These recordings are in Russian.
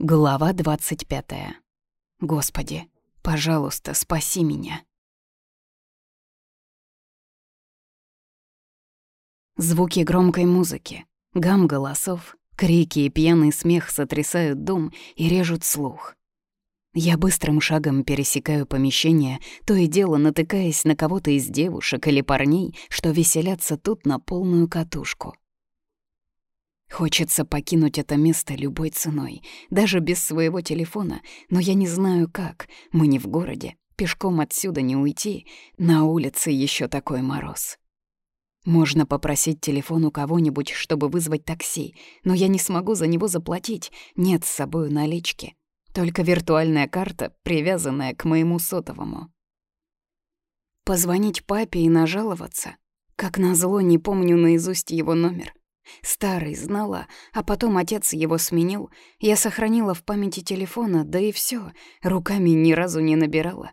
Глава 25. Господи, пожалуйста, спаси меня. Звуки громкой музыки, гам голосов, крики и пьяный смех сотрясают дом и режут слух. Я быстрым шагом пересекаю помещение, то и дело натыкаясь на кого-то из девушек или парней, что веселятся тут на полную катушку. Хочется покинуть это место любой ценой, даже без своего телефона, но я не знаю как. Мы не в городе, пешком отсюда не уйти, на улице еще такой мороз. Можно попросить телефон у кого-нибудь, чтобы вызвать такси, но я не смогу за него заплатить, нет с собой налички. Только виртуальная карта, привязанная к моему сотовому. Позвонить папе и нажаловаться? Как назло, не помню наизусть его номер. Старый знала, а потом отец его сменил. Я сохранила в памяти телефона, да и все, руками ни разу не набирала.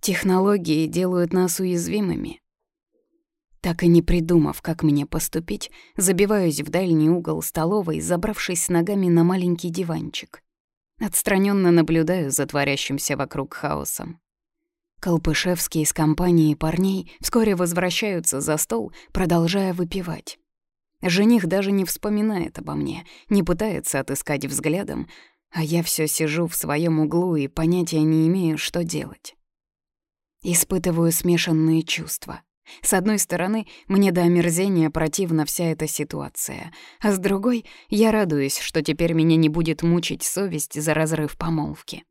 Технологии делают нас уязвимыми. Так и не придумав, как мне поступить, забиваюсь в дальний угол столовой, забравшись ногами на маленький диванчик. Отстраненно наблюдаю за творящимся вокруг хаосом. Колпышевские с компанией парней вскоре возвращаются за стол, продолжая выпивать. Жених даже не вспоминает обо мне, не пытается отыскать взглядом, а я все сижу в своем углу и понятия не имею, что делать. Испытываю смешанные чувства. С одной стороны, мне до омерзения противна вся эта ситуация, а с другой, я радуюсь, что теперь меня не будет мучить совесть за разрыв помолвки.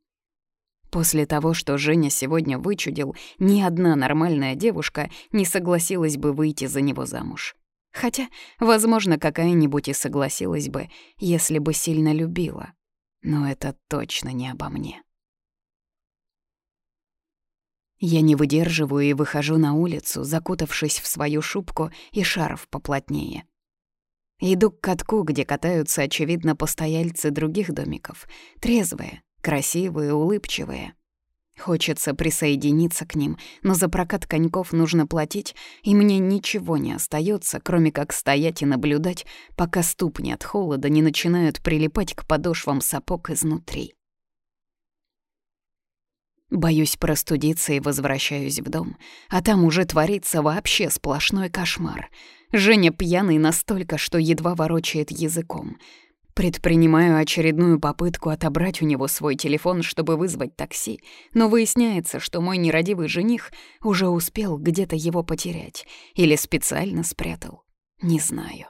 После того, что Женя сегодня вычудил, ни одна нормальная девушка не согласилась бы выйти за него замуж. Хотя, возможно, какая-нибудь и согласилась бы, если бы сильно любила. Но это точно не обо мне. Я не выдерживаю и выхожу на улицу, закутавшись в свою шубку и шарф поплотнее. Иду к катку, где катаются, очевидно, постояльцы других домиков. Трезвые, красивые, улыбчивые. Хочется присоединиться к ним, но за прокат коньков нужно платить, и мне ничего не остается, кроме как стоять и наблюдать, пока ступни от холода не начинают прилипать к подошвам сапог изнутри. Боюсь простудиться и возвращаюсь в дом, а там уже творится вообще сплошной кошмар. Женя пьяный настолько, что едва ворочает языком — Предпринимаю очередную попытку отобрать у него свой телефон, чтобы вызвать такси, но выясняется, что мой нерадивый жених уже успел где-то его потерять или специально спрятал. Не знаю.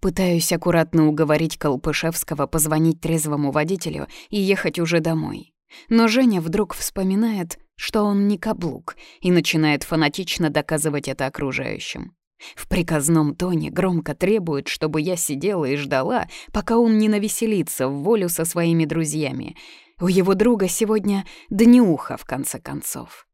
Пытаюсь аккуратно уговорить Колпышевского позвонить трезвому водителю и ехать уже домой. Но Женя вдруг вспоминает, что он не каблук, и начинает фанатично доказывать это окружающим. В приказном тоне громко требует, чтобы я сидела и ждала, пока он не навеселится в волю со своими друзьями. У его друга сегодня днюха, в конце концов.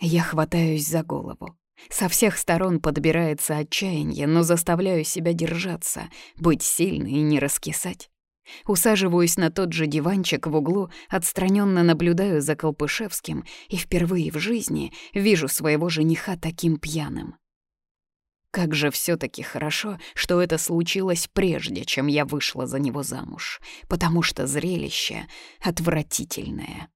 Я хватаюсь за голову. Со всех сторон подбирается отчаяние, но заставляю себя держаться, быть сильной и не раскисать. Усаживаюсь на тот же диванчик в углу, отстраненно наблюдаю за Колпышевским и впервые в жизни вижу своего жениха таким пьяным. Как же все таки хорошо, что это случилось прежде, чем я вышла за него замуж, потому что зрелище отвратительное.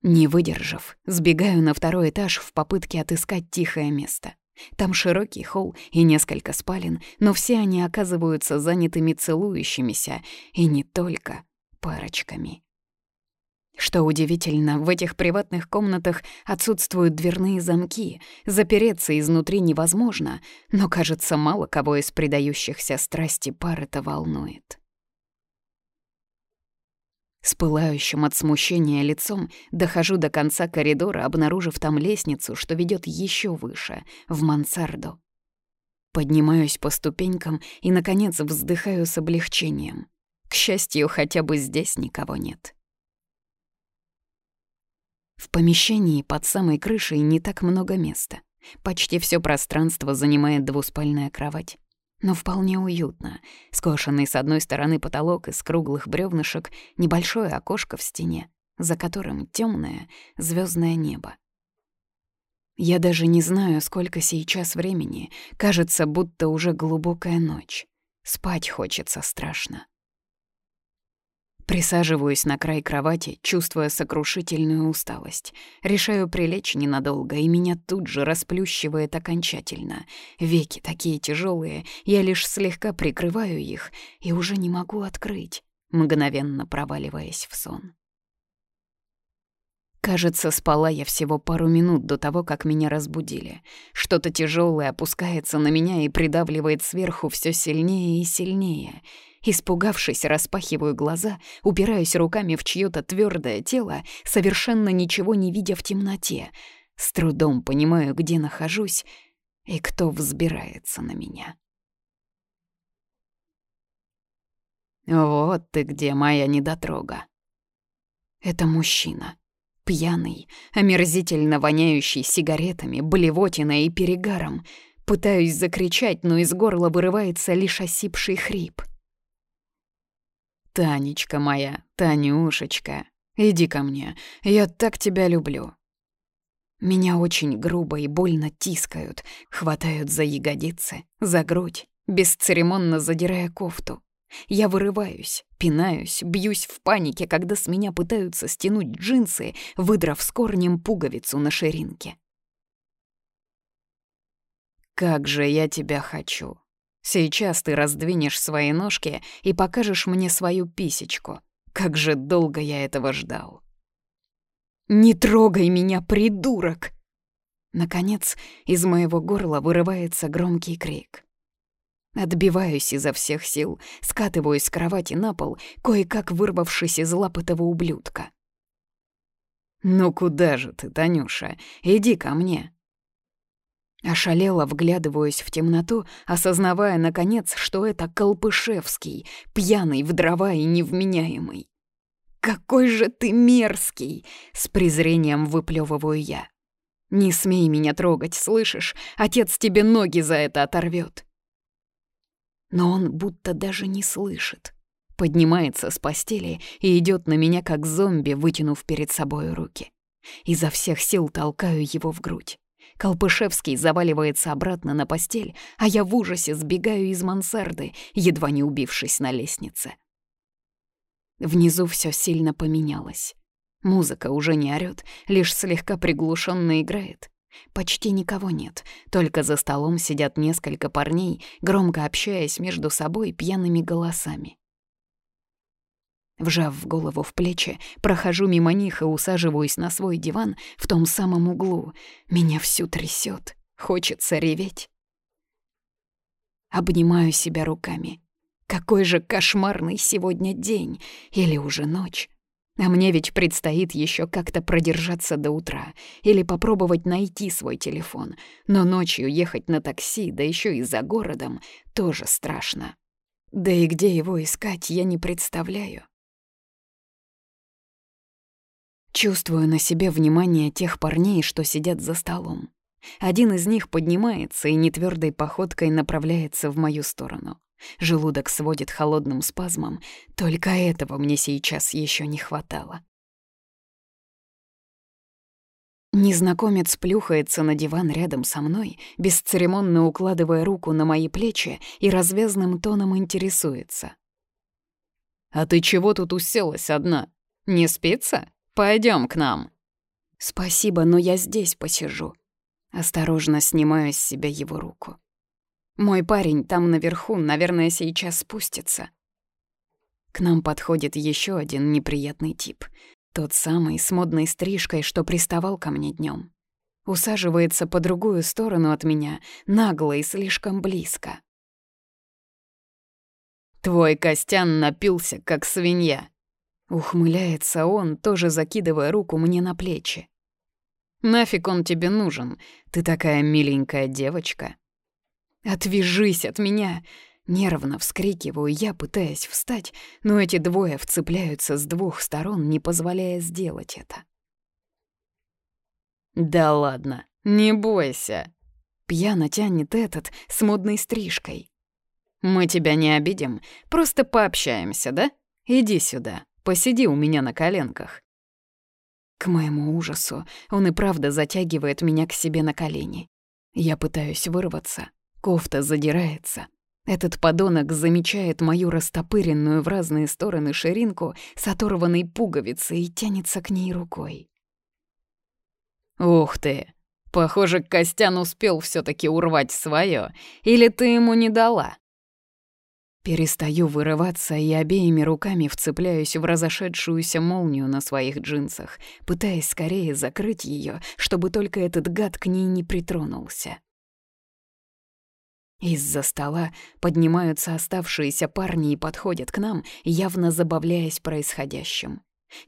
Не выдержав, сбегаю на второй этаж в попытке отыскать тихое место. Там широкий холл и несколько спален, но все они оказываются занятыми целующимися, и не только парочками. Что удивительно, в этих приватных комнатах отсутствуют дверные замки, запереться изнутри невозможно, но, кажется, мало кого из предающихся страсти пар это волнует. С пылающим от смущения лицом дохожу до конца коридора, обнаружив там лестницу, что ведет еще выше, в мансарду. Поднимаюсь по ступенькам и, наконец, вздыхаю с облегчением. К счастью, хотя бы здесь никого нет. В помещении под самой крышей не так много места. Почти все пространство занимает двуспальная кровать но вполне уютно. Скошенный с одной стороны потолок из круглых бревнышек, небольшое окошко в стене, за которым темное звездное небо. Я даже не знаю, сколько сейчас времени. Кажется, будто уже глубокая ночь. Спать хочется страшно. Присаживаюсь на край кровати, чувствуя сокрушительную усталость. Решаю прилечь ненадолго, и меня тут же расплющивает окончательно. Веки такие тяжелые, я лишь слегка прикрываю их и уже не могу открыть, мгновенно проваливаясь в сон. Кажется, спала я всего пару минут до того, как меня разбудили. Что-то тяжелое опускается на меня и придавливает сверху все сильнее и сильнее — Испугавшись, распахиваю глаза, упираюсь руками в чьё-то твёрдое тело, совершенно ничего не видя в темноте. С трудом понимаю, где нахожусь и кто взбирается на меня. «Вот ты где, моя недотрога!» Это мужчина. Пьяный, омерзительно воняющий сигаретами, блевотиной и перегаром. Пытаюсь закричать, но из горла вырывается лишь осипший хрип — «Танечка моя, Танюшечка, иди ко мне, я так тебя люблю». Меня очень грубо и больно тискают, хватают за ягодицы, за грудь, бесцеремонно задирая кофту. Я вырываюсь, пинаюсь, бьюсь в панике, когда с меня пытаются стянуть джинсы, выдрав с корнем пуговицу на ширинке. «Как же я тебя хочу!» Сейчас ты раздвинешь свои ножки и покажешь мне свою писечку. Как же долго я этого ждал. «Не трогай меня, придурок!» Наконец, из моего горла вырывается громкий крик. Отбиваюсь изо всех сил, скатываюсь с кровати на пол, кое-как вырвавшись из лап этого ублюдка. «Ну куда же ты, Танюша? Иди ко мне!» Ошалела, вглядываясь в темноту, осознавая, наконец, что это Колпышевский, пьяный, в дрова и невменяемый. «Какой же ты мерзкий!» — с презрением выплевываю я. «Не смей меня трогать, слышишь? Отец тебе ноги за это оторвет. Но он будто даже не слышит. Поднимается с постели и идет на меня, как зомби, вытянув перед собой руки. Изо всех сил толкаю его в грудь. Колпышевский заваливается обратно на постель, а я в ужасе сбегаю из мансарды, едва не убившись на лестнице. Внизу все сильно поменялось. Музыка уже не орёт, лишь слегка приглушенно играет. Почти никого нет, только за столом сидят несколько парней, громко общаясь между собой пьяными голосами. Вжав в голову в плечи, прохожу мимо них и усаживаюсь на свой диван в том самом углу. Меня всю трясет, хочется реветь. Обнимаю себя руками. Какой же кошмарный сегодня день или уже ночь. А мне ведь предстоит еще как-то продержаться до утра или попробовать найти свой телефон. Но ночью ехать на такси, да еще и за городом, тоже страшно. Да и где его искать, я не представляю. Чувствую на себе внимание тех парней, что сидят за столом. Один из них поднимается и нетвёрдой походкой направляется в мою сторону. Желудок сводит холодным спазмом, только этого мне сейчас еще не хватало. Незнакомец плюхается на диван рядом со мной, бесцеремонно укладывая руку на мои плечи и развязным тоном интересуется. «А ты чего тут уселась одна? Не спится?» Пойдем к нам». «Спасибо, но я здесь посижу». Осторожно снимаю с себя его руку. «Мой парень там наверху, наверное, сейчас спустится». К нам подходит еще один неприятный тип. Тот самый с модной стрижкой, что приставал ко мне днем. Усаживается по другую сторону от меня, нагло и слишком близко. «Твой Костян напился, как свинья», Ухмыляется он, тоже закидывая руку мне на плечи. «Нафиг он тебе нужен? Ты такая миленькая девочка». «Отвяжись от меня!» Нервно вскрикиваю я, пытаясь встать, но эти двое вцепляются с двух сторон, не позволяя сделать это. «Да ладно, не бойся!» Пьяно тянет этот с модной стрижкой. «Мы тебя не обидим, просто пообщаемся, да? Иди сюда». Посиди у меня на коленках». К моему ужасу он и правда затягивает меня к себе на колени. Я пытаюсь вырваться, кофта задирается. Этот подонок замечает мою растопыренную в разные стороны ширинку с оторванной пуговицей и тянется к ней рукой. «Ух ты! Похоже, Костян успел все таки урвать свое, или ты ему не дала?» Перестаю вырываться и обеими руками вцепляюсь в разошедшуюся молнию на своих джинсах, пытаясь скорее закрыть ее, чтобы только этот гад к ней не притронулся. Из-за стола поднимаются оставшиеся парни и подходят к нам, явно забавляясь происходящим.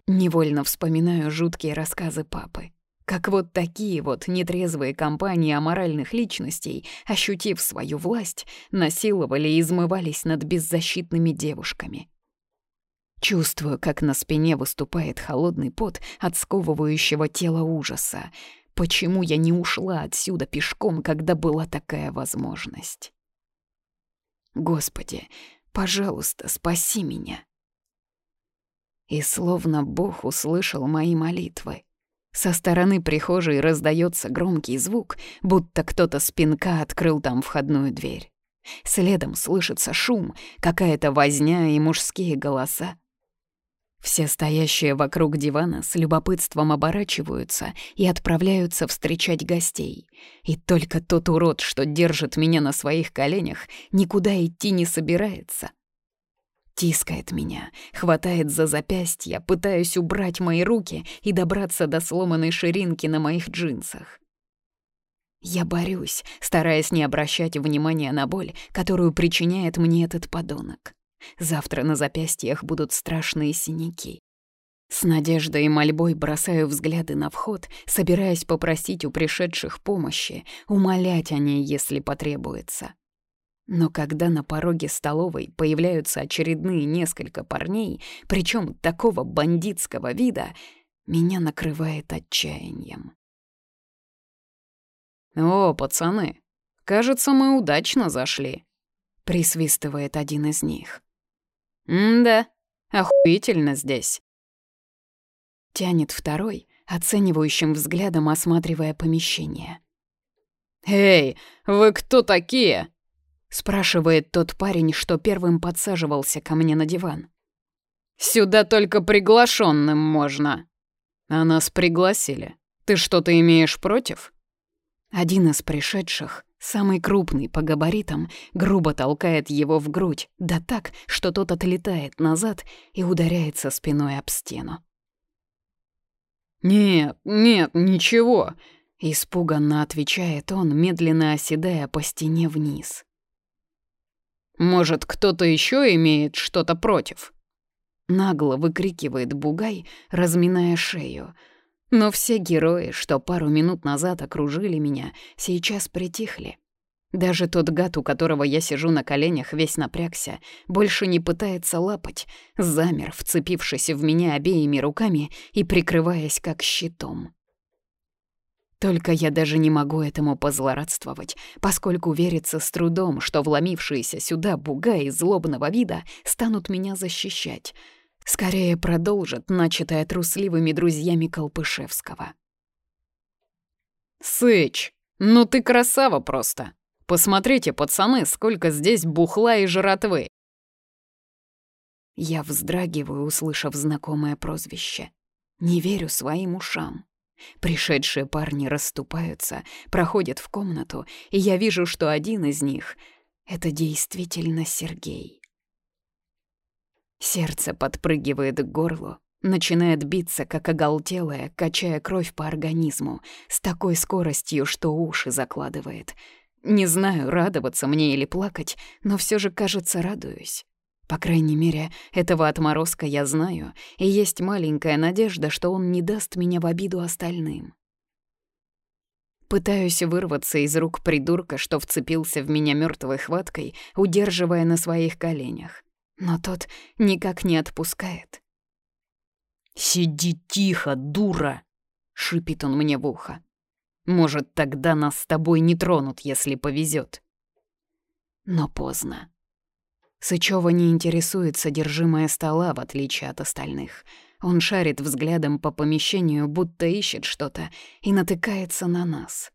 Невольно вспоминаю жуткие рассказы папы. Как вот такие вот нетрезвые компании аморальных личностей, ощутив свою власть, насиловали и измывались над беззащитными девушками. Чувствую, как на спине выступает холодный пот от сковывающего тела ужаса. Почему я не ушла отсюда пешком, когда была такая возможность? Господи, пожалуйста, спаси меня. И словно Бог услышал мои молитвы. Со стороны прихожей раздается громкий звук, будто кто-то с пинка открыл там входную дверь. Следом слышится шум, какая-то возня и мужские голоса. Все стоящие вокруг дивана с любопытством оборачиваются и отправляются встречать гостей. И только тот урод, что держит меня на своих коленях, никуда идти не собирается. Тискает меня, хватает за запястья, пытаясь убрать мои руки и добраться до сломанной ширинки на моих джинсах. Я борюсь, стараясь не обращать внимания на боль, которую причиняет мне этот подонок. Завтра на запястьях будут страшные синяки. С надеждой и мольбой бросаю взгляды на вход, собираясь попросить у пришедших помощи, умолять о ней, если потребуется. Но когда на пороге столовой появляются очередные несколько парней, причем такого бандитского вида, меня накрывает отчаянием. «О, пацаны, кажется, мы удачно зашли», — присвистывает один из них. «М-да, охуительно здесь». Тянет второй, оценивающим взглядом осматривая помещение. «Эй, вы кто такие?» спрашивает тот парень, что первым подсаживался ко мне на диван. «Сюда только приглашенным можно». «А нас пригласили. Ты что-то имеешь против?» Один из пришедших Самый крупный по габаритам грубо толкает его в грудь, да так, что тот отлетает назад и ударяется спиной об стену. «Нет, нет, ничего», — испуганно отвечает он, медленно оседая по стене вниз. «Может, кто-то еще имеет что-то против?» Нагло выкрикивает Бугай, разминая шею — но все герои, что пару минут назад окружили меня, сейчас притихли. Даже тот гад, у которого я сижу на коленях, весь напрягся, больше не пытается лапать, замер, вцепившись в меня обеими руками и прикрываясь как щитом. Только я даже не могу этому позлорадствовать, поскольку верится с трудом, что вломившиеся сюда буга из злобного вида станут меня защищать — Скорее продолжит начатое трусливыми друзьями Колпышевского. «Сыч, ну ты красава просто! Посмотрите, пацаны, сколько здесь бухла и жратвы!» Я вздрагиваю, услышав знакомое прозвище. Не верю своим ушам. Пришедшие парни расступаются, проходят в комнату, и я вижу, что один из них — это действительно Сергей. Сердце подпрыгивает к горлу, начинает биться, как оголтелое, качая кровь по организму, с такой скоростью, что уши закладывает. Не знаю, радоваться мне или плакать, но все же, кажется, радуюсь. По крайней мере, этого отморозка я знаю, и есть маленькая надежда, что он не даст меня в обиду остальным. Пытаюсь вырваться из рук придурка, что вцепился в меня мертвой хваткой, удерживая на своих коленях но тот никак не отпускает. «Сиди тихо, дура!» — шипит он мне в ухо. «Может, тогда нас с тобой не тронут, если повезет. Но поздно. Сычева не интересует содержимое стола, в отличие от остальных. Он шарит взглядом по помещению, будто ищет что-то, и натыкается на нас.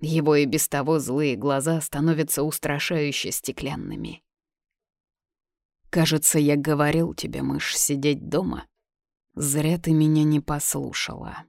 Его и без того злые глаза становятся устрашающе стеклянными. «Кажется, я говорил тебе, мышь, сидеть дома. Зря ты меня не послушала».